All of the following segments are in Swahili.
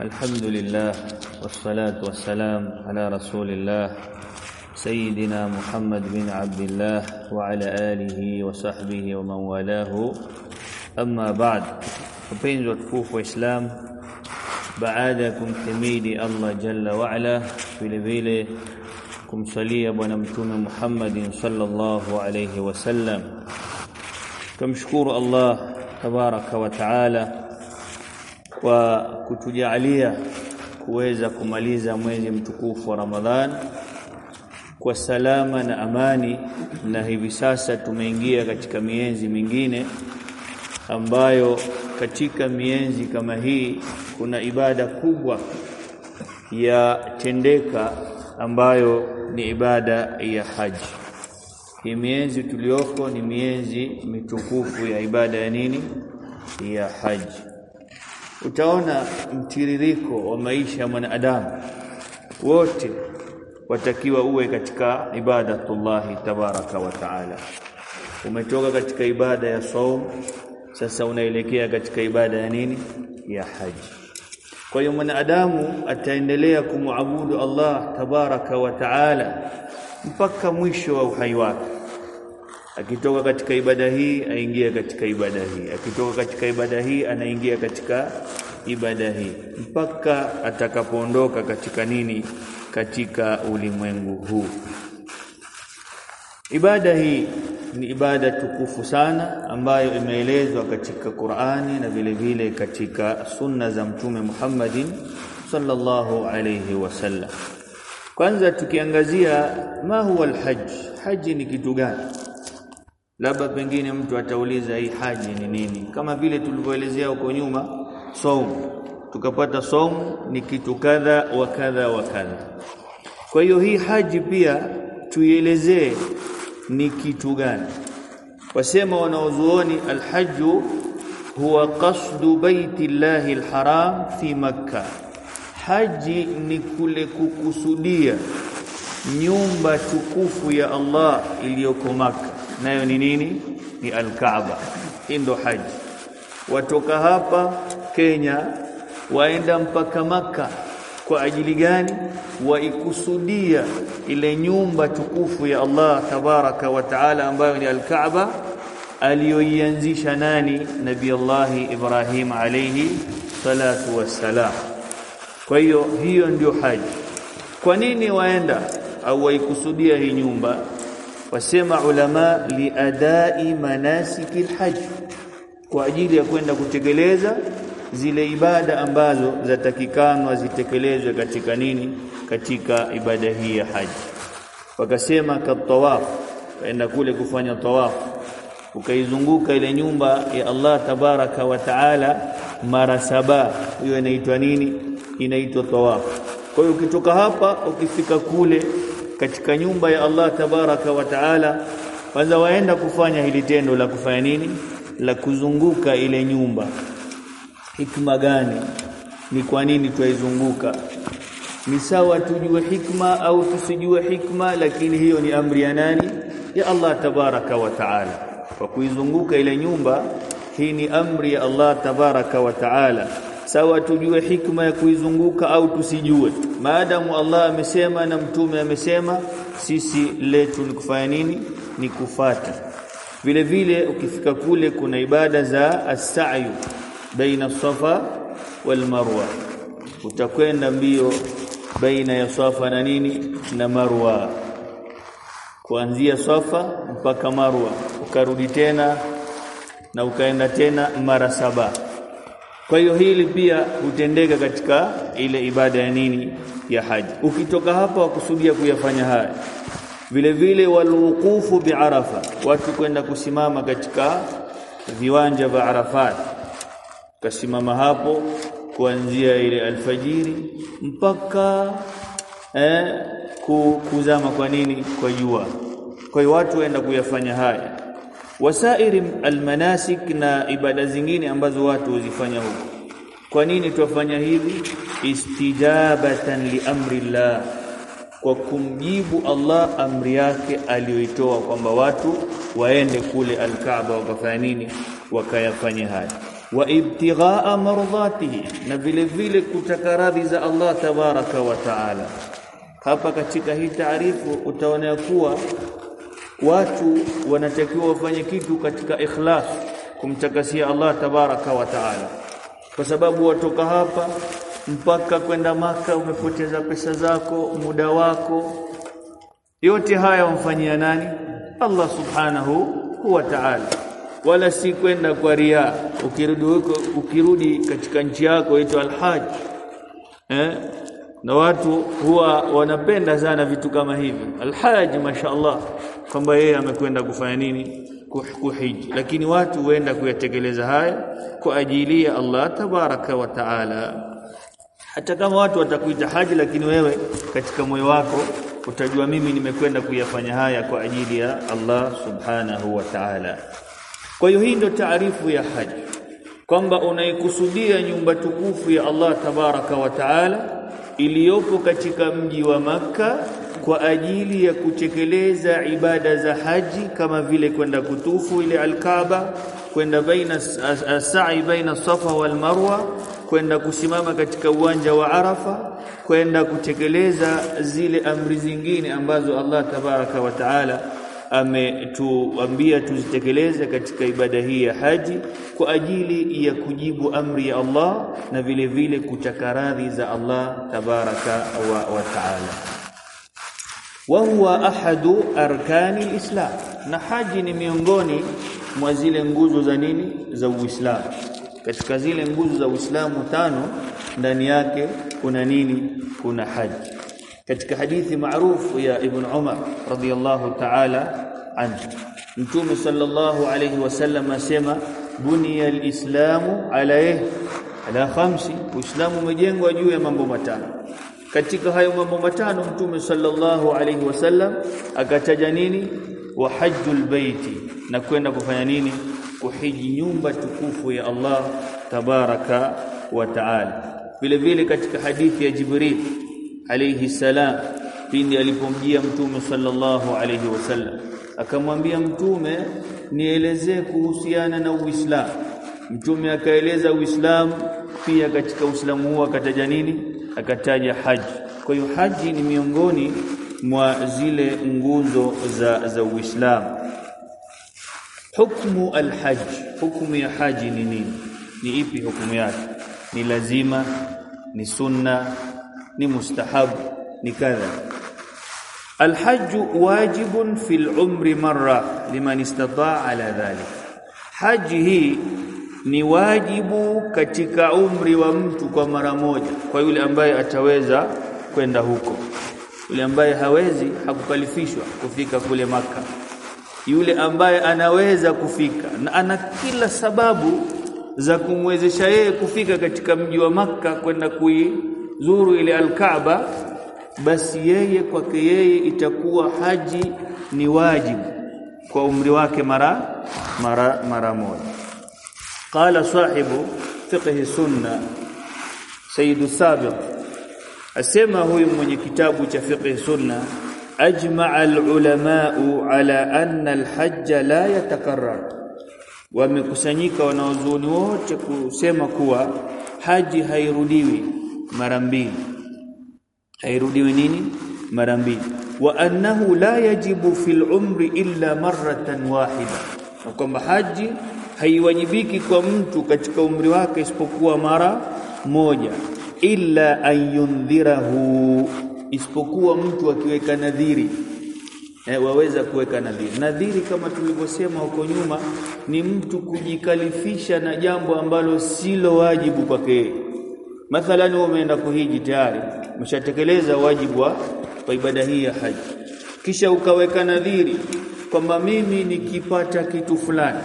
الحمد لله والصلاة والسلام على رسول الله سيدنا محمد بن عبد الله وعلى آله وصحبه ومن والاه. أما بعد فبين وتفوف وإسلام بعادكم تميدي الله جل وعلا. في لبيل كم صلي ونمتون محمد صلى الله عليه وسلم. كمشكور الله تبارك وتعالى. Kwa kutujalia kuweza kumaliza mwezi mtukufu wa Ramadhan kwa salama na amani na hivi sasa tumeingia katika mienzi mingine ambayo katika mienzi kama hii kuna ibada kubwa ya tendeka ambayo ni ibada ya haji. Hii miezi tuliyoko ni miezi mitukufu ya ibada ya nini? Ya haji. Utaona mtiririko wa maisha ya mwanadamu. Wote watakiwa uwe katika ibadatullahi tabaraka wa taala. Umetoka katika ibada ya saum sasa unaelekea katika ibada ya nini? Ya haji. Kwa hiyo mwanadamu ataendelea kumwabudu Allah tabaraka wa taala mpaka mwisho wa uhai wake akitoka katika ibada hii aingia katika ibada hii. Akitoka katika ibada hii anaingia katika ibada hii. Mpaka atakapoondoka katika nini? Katika ulimwengu huu. Ibada hii ni ibada tukufu sana ambayo imeelezwa katika Qur'ani na vile vile katika sunna za mtume Muhammadin sallallahu alayhi wasallam kwanza tukiangazia ma huwa alhajj. Haji ni kitu gani labda pengine mtu atauliza hii haji ni nini? Kama vile tulivyoelezea huko nyuma saum tukapata saum ni kitu kadha wa kadha wa kadha. Kwa hiyo hii haji pia tuielezee ni kitu gani. Wasema wanaozuoni alhaju huwa qasdu baiti llahi alharam fi makkah haji ni kule kukusudia nyumba tukufu ya Allah iliyoko maka nayo ni nini? Ni alkaaba. Hii ndo haji. Watoka hapa Kenya waenda mpaka maka kwa ajili gani? Waikusudia ile nyumba tukufu ya Allah tabaraka wa taala ambayo ni al-Kaaba aliyoianzisha nani? Nabii Allah Ibrahim alayhi salatu wassalam. Kwa hiyo hiyo ndio haji. Kwa nini waenda? Au waikusudia hii nyumba wasema ulama liadai manasiki alhajj kwa ajili ya kwenda kutekeleza zile ibada ambazo zatakikanwa zitekelezwe katika nini? Katika ibada hii ya haji wakasema katawaf kaenda kule kufanya tawaf. Ukaizunguka ile nyumba ya Allah tabaraka wa taala mara saba. Hiyo inaitwa nini? Inaitwa tawaf. Kwa hiyo ukitoka hapa ukifika kule katika nyumba ya Allah tabaraka wa taala kwanza waenda kufanya hili tendo la kufanya nini? La kuzunguka ile nyumba. Hikma gani? Ni kwa nini twaizunguka? Ni sawa tujue hikma au tusijue hikma lakini hiyo ni amri ya nani? Ya Allah tabaraka wa taala. Kwa kuizunguka ile nyumba hii ni amri ya Allah tabaraka wa taala sawa tujue hikma ya kuizunguka au tusijue. Maadamu Allah amesema na mtume amesema sisi letu ni kufanya nini? Ni kufata vile vile ukifika kule kuna ibada za as-sa'yu baina safa wal marwa. Utakwenda mbio baina ya safa na nini? Na marwa. Kuanzia safa mpaka marwa. Ukarudi tena na ukaenda tena mara saba kwa hiyo hili pia hutendeka katika ile ibada ya nini? Ya haji. Ukitoka hapa wakusudia kuyafanya haya vile vile walwuqufu biarafa watu kwenda kusimama katika viwanja vya Arafat. Kasimama hapo kuanzia ile alfajiri mpaka eh, kuzama kwa nini? Kwa jua. Kwa hiyo watu waenda kuyafanya haya wasairi almanasik na ibada zingine ambazo watu huzifanya huko. Kwa nini tuwafanya hivi? Istijabatan liamri llah kwa kumjibu Allah amri yake aliyoitoa kwamba watu waende kule alkaaba wakafanya nini? Wakayafanya haya wa ibtighaa mardhatihi na vile vile kutaka radhi za Allah tabaraka wa taala. Hapa katika hii taarifu utaona kuwa watu wanatakiwa wafanye kitu katika ikhlas kumtakasia Allah tabaraka wa taala. Kwa sababu watoka hapa mpaka kwenda maka umepoteza pesa zako muda wako. Yote haya wamfanyia nani? Allah subhanahu wa ta'ala. Wala si kwenda kwa ria ukirudi huko ukirudi katika nchi yako inaitwa alhaj eh na watu huwa wanapenda sana vitu kama hivi. Alhaji mashaallah kwamba yeye amekwenda kufanya nini? Kuhiji. Lakini watu huenda kuyatekeleza haya kwa ajili ya Allah tabaraka wa taala. Hata kama watu watakuita haji lakini wewe katika moyo wako utajua mimi nimekwenda kuyafanya haya kwa ajili ya Allah subhanahu wa ta'ala. Kwa hiyo hii ndio taarifu ya haji. Kwamba unaikusudia nyumba tukufu ya Allah tabaraka wa taala iliyopo katika mji wa maka kwa ajili ya kutekeleza ibada za haji kama vile kwenda kutufu ile alkaba kwenda baina sa'i baina safa wal marwa kwenda kusimama katika uwanja wa arafa kwenda kutekeleza zile amri zingine ambazo Allah tabaraka wa taala ametuambia tuzitekeleze katika ibada hii ya haji kwa ajili ya kujibu amri ya Allah na vile vile kutaka radhi za Allah tabaraka wa, wa taala. Wa huwa ahadu arkani lislam, na haji ni miongoni mwa zile nguzo za nini? Za Uislamu. Katika zile nguzo za Uislamu tano ndani yake kuna nini? Kuna haji katika hadithi maarufu ya Ibn Umar radhiyallahu ta'ala anhu. Mtume sallallahu alayhi wasallam asema buniya alislamu ala ala khamsi. Uislamu umejengwa juu ya mambo matano. Katika hayo mambo matano Mtume sallallahu alayhi wasallam akataja nini? Wa hajjul baiti na kwenda kufanya nini? Kuhiji nyumba tukufu ya Allah tabaraka wa taala. Vile vile katika hadithi ya Jibril alayhi salam pindi alipomjia mtume sallallahu alayhi wasallam. Akamwambia mtume nielezee kuhusiana na Uislamu. Mtume akaeleza Uislamu pia katika Uislamu huo akataja nini? Akataja haji. Kwa hiyo haji ni miongoni mwa zile nguzo za za Uislamu. Hukmu alhaj hukmu ya haji ni nini? Ni ipi hukumu yake? Ni lazima? Ni sunna ni mustahabu ni kadha الحج واجب في العمر مرة لمن استطاع على ذلك حج hii ni wajibu katika umri wa mtu kwa mara moja kwa yule ambaye ataweza kwenda huko yule ambaye hawezi hakukalifishwa kufika kule maka yule ambaye anaweza kufika na ana kila sababu za kumwezesha yeye kufika katika mji wa maka kwenda kuizuru ile alkaaba basi yeye kwake yeye itakuwa haji ni wajibu kwa umri wake mara mara mara moja. Qala sahibu fiqhi sunna sayyid sabiq asema huyu mwenye kitabu cha fiqhi sunna ajma'a al-ulama'u ala anna al-hajj la yatakarrar. Wamekusanyika wanaozuoni wote kusema kuwa haji hairudiwi mara mbili. Hairudiwi nini? Mara mbili. Wa annahu la yajibu fil umri illa marratan wahida. Na kwamba haji haiwajibiki kwa mtu katika umri wake isipokuwa mara moja. Illa ayundhirahu isipokuwa mtu akiweka nadhiri. Eh, waweza kuweka nadhiri. Nadhiri kama tulivyosema huko nyuma ni mtu kujikalifisha na jambo ambalo silo wajibu kwake mathalan umeenda kuhiji tayari. Umeshatekeleza wajibu wa ibada hii ya haji. Kisha ukaweka nadhiri kwamba mimi nikipata kitu fulani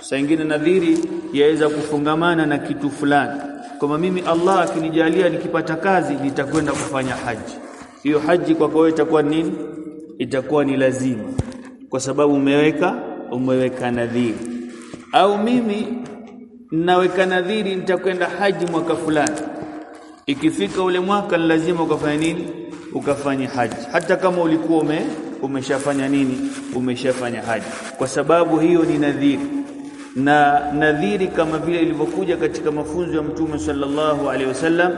saa ingine nadhiri yaweza kufungamana na kitu fulani. Kwamba mimi Allah akinijalia nikipata kazi nitakwenda kufanya haji. Hiyo haji kwako wewe itakuwa nini? Itakuwa ni lazima. Kwa sababu umeweka umeweka nadhiri. Au mimi naweka nadhiri nitakwenda haji mwaka fulani ikifika ule mwaka lazima ukafanya nini? Ukafanya haji. Hata kama ulikuwa ume umeshafanya nini? Umeshafanya haji. Kwa sababu hiyo ni nadhiri. Na nadhiri kama vile ilivyokuja katika mafunzo ya mtume sallallahu alaihi wasallam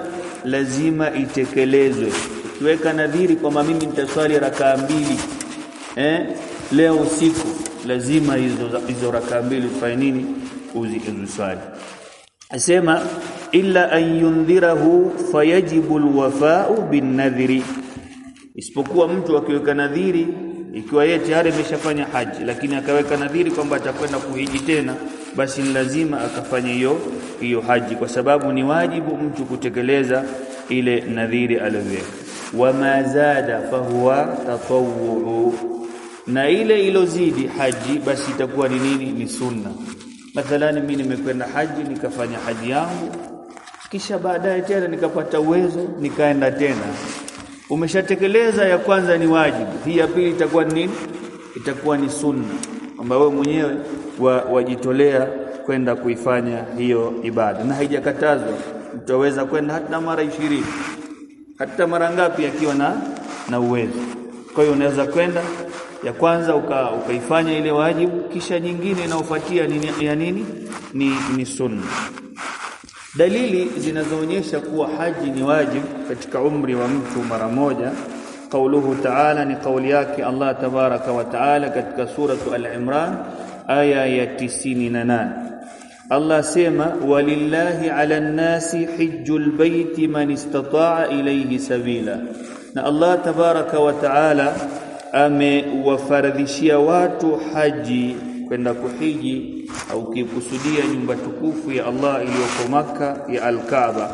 lazima itekelezwe. Ukiweka nadhiri kwamba mimi nitaswali rakaa mbili eh leo usiku lazima hizo hizo rakaa mbili ufanye nini? Uziswali. Asema illa an yundhirahu fayajibu alwafa'u bin nadhiri isipokuwa mtu akiweka nadhiri ikiwa yeye tayari ameshafanya haji lakini akaweka nadhiri kwamba atakwenda kuhiji tena basi lazima akafanye hiyo hiyo haji kwa sababu ni wajibu mtu kutekeleza ile nadhiri aliyoweka wama zada fahuwa tatawwu na ile ilozidi haji basi itakuwa ni nini? Ni sunna. Mathalani mimi nimekwenda haji nikafanya haji yangu kisha baadaye tena nikapata uwezo nikaenda tena. Umeshatekeleza ya kwanza ni wajibu. Hii ya pili itakuwa ni nini? Itakuwa ni sunna kwamba wewe mwenyewe wajitolea wa kwenda kuifanya hiyo ibada. Na haijakatazwa utaweza kwenda hata mara ishirini hata mara ngapi akiwa na na uwezo. Kwa hiyo unaweza kwenda ya kwanza uka, ukaifanya ile wajibu kisha nyingine inayofuatia ni ya nini? Ni, ni sunna dalili zinazoonyesha kuwa haji ni wajib katika umri wa mtu mara moja qauluhu ta'ala ni kauli yake Allah tabaraka wa ta'ala katika suratu al-Imran aya ya 98 Allah sema walillahi 'ala nasi hijjul baiti man istata'a ilayhi sabila. Na Allah tabaraka wa ta'ala amewafaradhishia watu haji kwenda kuhiji au kikusudia nyumba tukufu ya Allah iliyoko maka ya Al-Kaaba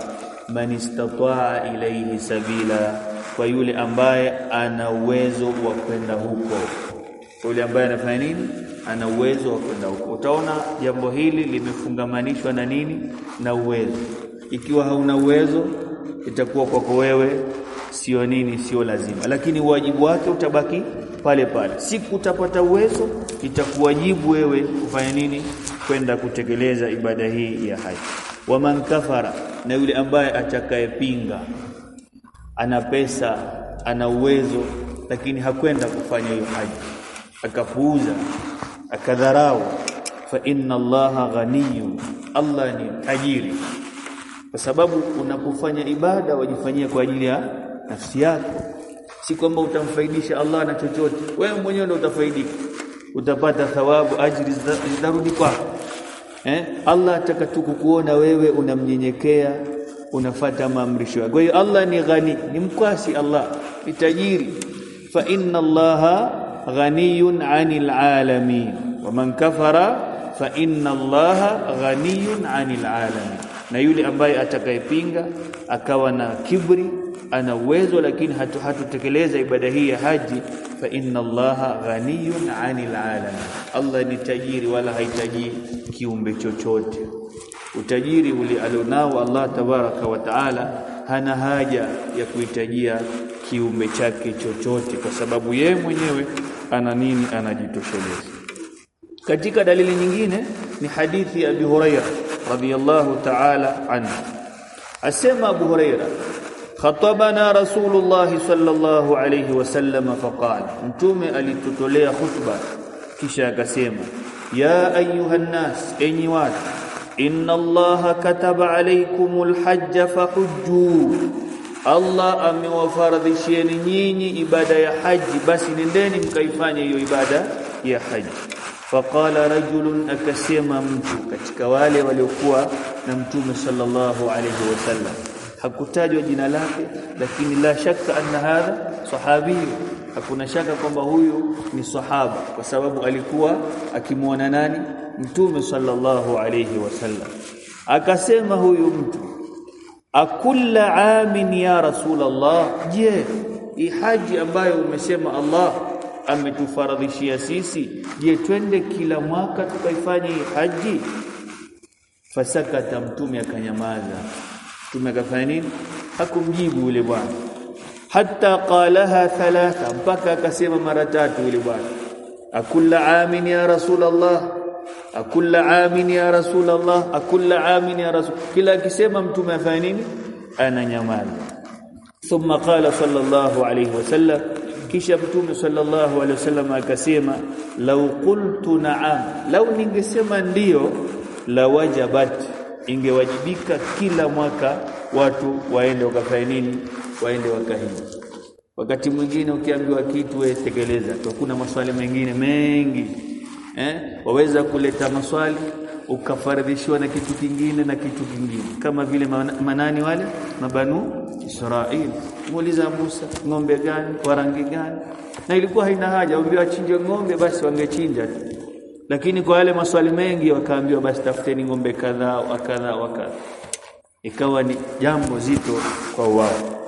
man istataa ilayhi sabila kwa yule ambaye ana uwezo wa kwenda huko. Yule ambaye anafanya nini? Ana uwezo wa kwenda huko. Utaona jambo hili limefungamanishwa na nini? Na uwezo. Ikiwa hauna uwezo itakuwa kwako wewe sio nini sio lazima. Lakini wajibu wake utabaki pale pale. Siku utapata uwezo itakuwajibu wewe kufanya nini kwenda kutekeleza ibada hii ya haji. Waman kafara na yule ambaye atakayepinga ana pesa ana uwezo lakini hakwenda kufanya hiyo haji. Akapuuza akadharau fa inna allaha ghaniyun allah ni tajiri. Kwa sababu unapofanya ibada wajifanyia kwa ajili ya nafsi yako. Si kwamba utamfaidisha Allah na chochote. Wewe mwenyewe ndio utafaidika. Utapata thawabu ajri zitarudi kwako eh? Allah ataka tu kukuona wewe unamnyenyekea unafata maamrisho yake kwa hiyo Allah ni ghani ni mkwasi Allah ni tajiri. Fa inna Allaha ghaniyun 'anil 'alamin. Wa man kafara fa inna Allaha ghaniyun 'anil 'alamin. Na yule ambaye atakayepinga akawa na kibri ana uwezo lakini hatu hatutekeleza ibada hii ya haji. Fa inna allaha ghaniyun 'anil 'alamin. Allah ni tajiri wala haitaji kiumbe chochote. Utajiri ule alionao Allah tabaraka wa taala hana haja ya kuhitajia kiumbe chake chochote kwa sababu yeye mwenyewe ana nini? Anajitosheleza. Katika dalili nyingine ni hadithi ya Abi Huraira radhiyallahu ta'ala anhu. Asema Abu Huraira khatabana Rasulullah sallallahu alayhi wasallam faqala. Mtume alitutolea khutba kisha akasema ya ayuhan nas enyi watu inna allaha kataba alaykumul hajja fahujju. Allah amewafaradhishieni nyinyi ibada ya haji basi nendeni mkaifanye hiyo ibada ya haji. Faqala rajulun akasema mtu katika wale waliokuwa na mtume sallallahu alayhi wasallam hakutajwa jina lake lakini la shaka anna hadha sahabi. Hakuna shaka kwamba huyu ni sahaba kwa sababu alikuwa akimwona nani? Mtume sallallahu alayhi wasallam akasema huyu mtu akulla amin ya rasulullah je hii haji ambayo umesema Allah ametufaradhishia sisi je twende kila mwaka tukaifanye haji? Fasakata mtume akanyamaza mtume akafanya nini? Hakumjibu yule bwana. Hatta qalaha thalatha mpaka akasema mara tatu yule bwana. Akulla amin ya rasulullah akulla amin ya rasulullah akulla amin ya rasul. Kila akisema mtume afanya nini? Ananyamaza thumma qala sallallahu alayhi wasallam kisha mtume sallallahu alayhi wasallam akasema lau qultu na'am. Lau ningesema ndiyo la wajabat ingewajibika kila mwaka watu waende wakafanya nini waende wakahiji wakati mwingine ukiambiwa kitu wewe tekeleza kuna maswali mengine mengi eh? Waweza kuleta maswali ukafaradhishiwa na kitu kingine na kitu kingine. Kama vile manani wale? Mabanu Israeli muuliza Musa ng'ombe gani? Wa rangi gani? Na ilikuwa haina haja ambiwa achinje ng'ombe basi wangechinja lakini kwa yale maswali mengi wakaambiwa basi tafuteni ng'ombe kadhaa wa kadhaa wa kadhaa ikawa ni jambo zito kwa wao.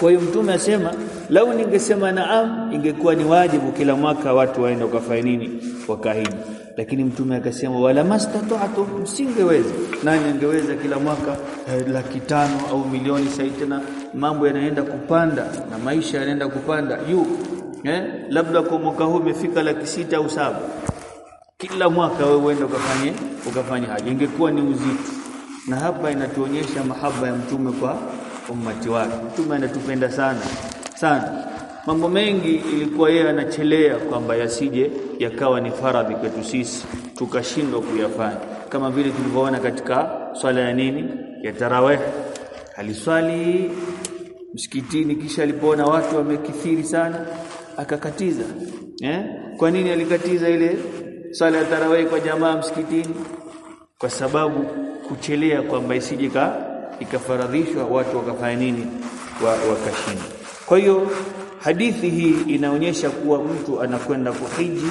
Kwa hiyo mtume asema lau ningesema naam ingekuwa ni wajibu kila mwaka watu waende wakafanya nini? Wakahiji lakini mtume akasema wala mastata'tu msingeweza. Nani angeweza kila mwaka eh, laki tano au milioni sasa tena mambo yanaenda kupanda na maisha yanaenda kupanda? Juu eh labda kwa mwaka huu imefika laki sita au saba kila mwaka wewe uende ukafanye ukafanye haji, ingekuwa ni uzito. Na hapa inatuonyesha mahaba ya mtume kwa ummati wake. Mtume anatupenda sana sana. Mambo mengi ilikuwa yeye anachelea kwamba yasije yakawa ni faradhi kwetu sisi. Tukashindwa kuyafanya. Kama vile tulivyoona katika swala ya nini? Ya tarawih. Aliswali msikitini kisha alipoona watu wamekithiri sana akakatiza. Eh? Kwa nini alikatiza ile swala ya tarawih kwa jamaa msikitini kwa sababu kuchelea kwamba isije ikafaradhishwa watu wakafanya nini? Wa, kwa hiyo hadithi hii inaonyesha kuwa mtu anakwenda kuhiji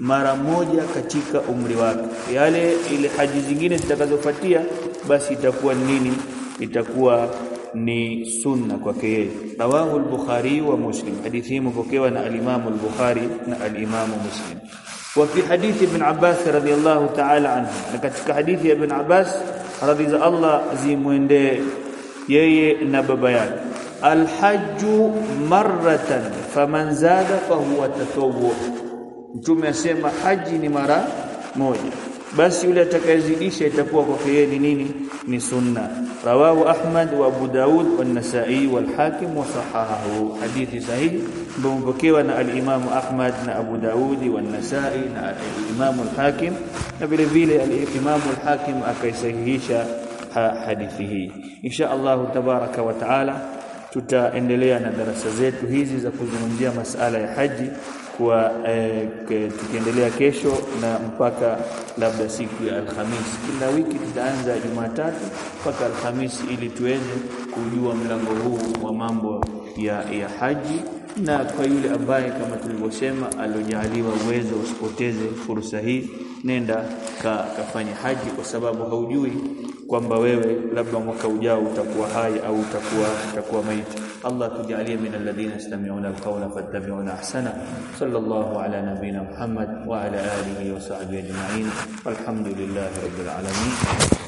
mara moja katika umri wake. Yale ile haji zingine zitakazofuatia basi itakuwa nini? Itakuwa ni sunna kwake yeye. Rawahu al-bukhari wa muslim. Hadithi hii imepokewa na al-imam al-bukhari na al-imam muslim وفي حديث ابن عباس رضي الله تعالى عنه katika hadithi ya ibn Abbas radhi za Allah zimwendee yeye na baba yake alhajju marratan faman zada fahuwa tatawwu mtume asema haji ni mara moja basi yule atakayezidisha itakuwa kwake yeye ni nini? Ni sunna. Rawahu ahmad wa abu daud wa an-nasa'i wal hakim wa sahahahu. Hadithi sahihi mpokewa na al-imam ahmad na abu daud wa an-nasa'i na al-imam al-hakim na vile vile al-imam al-hakim akaisahihisha hadithi hii. Insha Allah tabaraka wa taala tutaendelea na darasa zetu hizi za kuzungumzia masala ya haji kwa eh, tukiendelea kesho na mpaka labda siku ya Alhamisi. Kila wiki tutaanza Jumatatu mpaka Alhamisi ili tuweze kujua mlango huu wa mambo ya, ya haji. Na kwa yule ambaye kama tulivyosema aliojaliwa uwezo usipoteze fursa hii nenda ka, kafanya haji kwa sababu haujui kwamba wewe labda mwaka ujao utakuwa hai au utakuwa utakuwa maiti. Allah tujalie min alladhina yastami'una alqawla fattabi'una ahsana. Sallallahu ala nabiyyina Muhammad wa ala alihi wa sahbihi ajma'in. Walhamdulillahi rabbil alamin